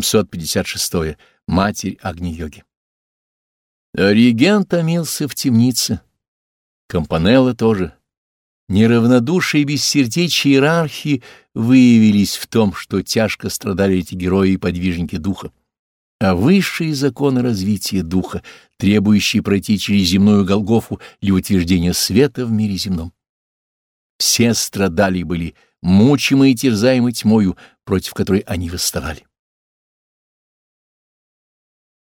756. Матерь Агни-йоги. Регент томился в темнице. Компанелла тоже. Неравнодушие и бессердечие иерархии выявились в том, что тяжко страдали эти герои и подвижники духа. А высшие законы развития духа, требующие пройти через земную Голгофу для утверждения света в мире земном. Все страдали были, мучимые и терзаемы тьмою, против которой они восставали.